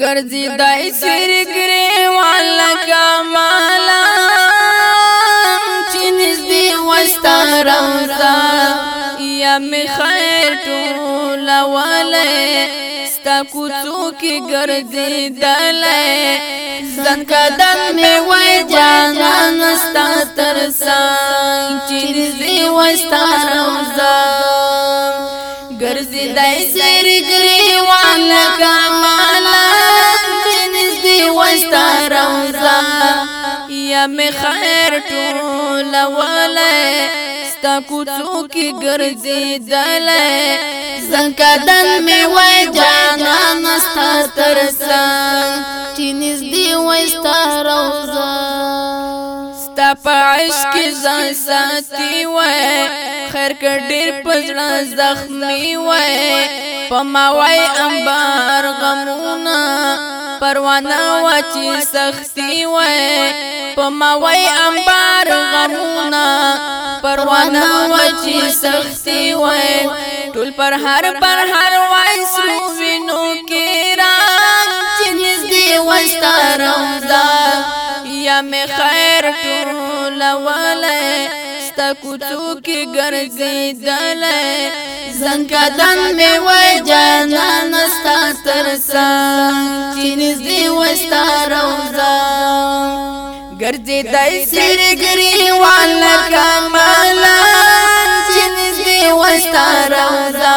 ګرځي دای سر ګریوان لکا مالا چې نږدې وستا روزا یا می خیر ټول والے ستا کوڅو کې ګرځي دلې ځن کدن می وای جانا ستا ترسا چې نږدې وستا روزا ګرځي دای سر ګریوان لکا مالا می خیر ټول ولای ستا کوڅو کې ګرځېدل زنګا دل می وای جانا نستا ترسان چې نږدې وای ستا روزه ستا په عشق ځان ساتي وای خیر کډیر پزړه زخمی وای په ما وای انبار غمونه پروانه وا چې سختی وای په ما وای انبار غمونه پروانه وا چې سختی وای ټول پر هر پر هر وای سو وینو کې را چې نږدې وستا روزا یا می خیر ټول وله ستا کوڅو کې ګرځېدل زنګدان مې وای جانا نستا بسا چینز دی وستا روزا گرزی دای سر گریوان لکا مالا چینز دی وستا روزا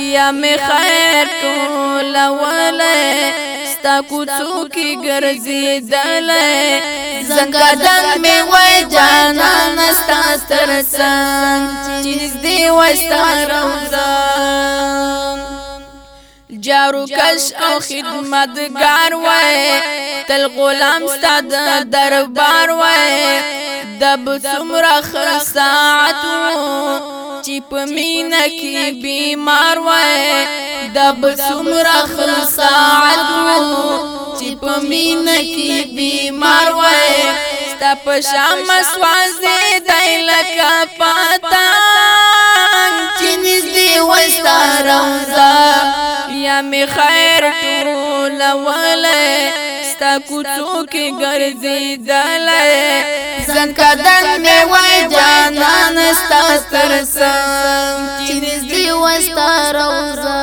یا می خیر طول ولی ستا کوڅو کې ګرځي دلې زنګ دنګ مې وای جانا نستا ستر سان چې دې وستا روزا جارو کش او خدمتگار وای تل غلام ستاد دربار وای دب سمرا خرساعت چپ مینا کی بیمار وای دب سمرا خرساعت چپ مینا کی بیمار وای ست پشام سوازه دای لکا پاتا می خیر ټول ولې ستا کوڅو کې ګرځیدلې زنګ دن می وای جانان ستا ستر سم چې دې وستا روزه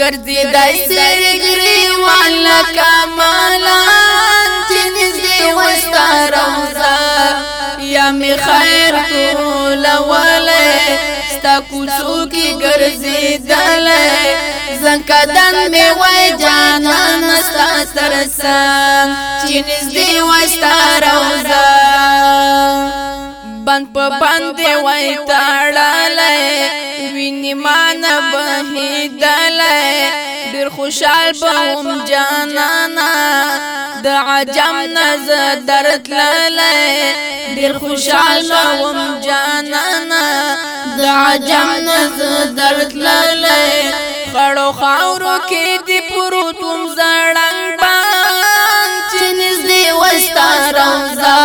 ګرځیدای سرګری والا کمالان چې دې وستا روزه یا می خیر ټول ولې ستا کوڅو کې ګرځیدلې زنکدن می وای جانا نستا ترسم چې نږدې وستا روزا بند په باندې وای تاړاله ویني مان بهیدله ډیر خوشحال بوم جانانا د عجم نظر درت لاله ډیر خوشحال بوم جانانا د عجم نظر درت لاله خړو خاورو کې دی پرو تم زړنګ باندې چې نږدې وستا روزا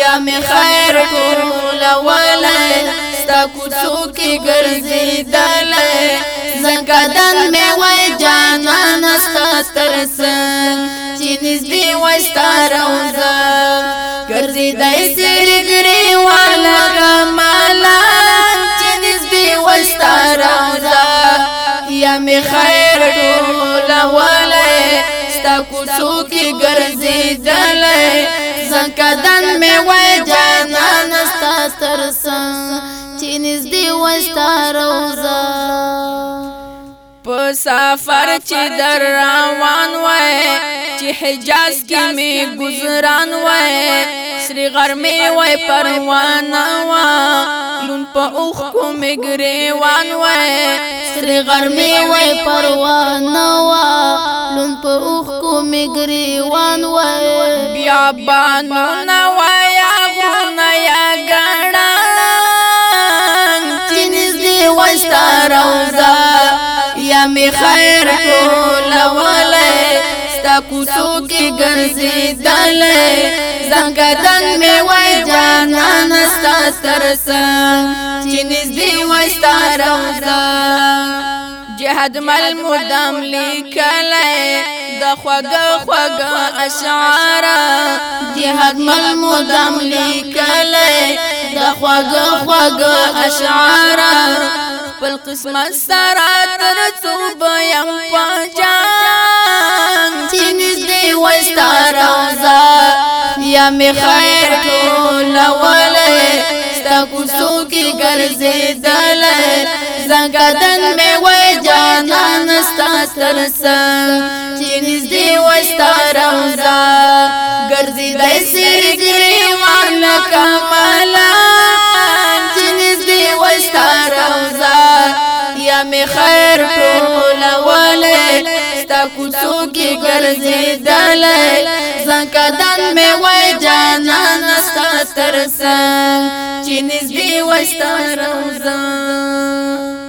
یا مې خیر ټول ولای ستا کوڅو کې ګرځېدل زګدان مې وای جانان ستا ترسن چې نږدې وستا روزا ګرځېدای سر ګرځې می خیر ټول ولای ستا کوڅو کې ګرځېدل زکه دن می وای جانا نستا ترسن چې نږدې وستا روزه په سفر چې در روان وای چې حجاز کې می گزاران وای سری غرمه وای پروانه وا لون په اوخ کو مګری وان وای سری غرمه وای پروانه وا لون په اوخ کو مګری وان وای بیا بانو نه وای غونه یا ګړا چینز دی وای ستاره یا می خیر کو لول کوسو کې ګرځېدل زنګدن مې وای جانان ستا ترس چې نږدې وای ستا روزا جهاد مل مدام لیکلای د خوګ خوګ اشعار جهاد مل مدام لیکلې د خوګ خوګ اشعار بل قسمت سره تر څو بیم پا می خیر ټول ولې ستا کوڅو کې ګرځېدل زنګدن می وې جانان ستا تر سم چې نږدې وستا روزا ګرځېدای سر ګر کوڅو کې ګرځېدل زکه دن مې وای جانا نستا ترسا چې نږدې وستا روزان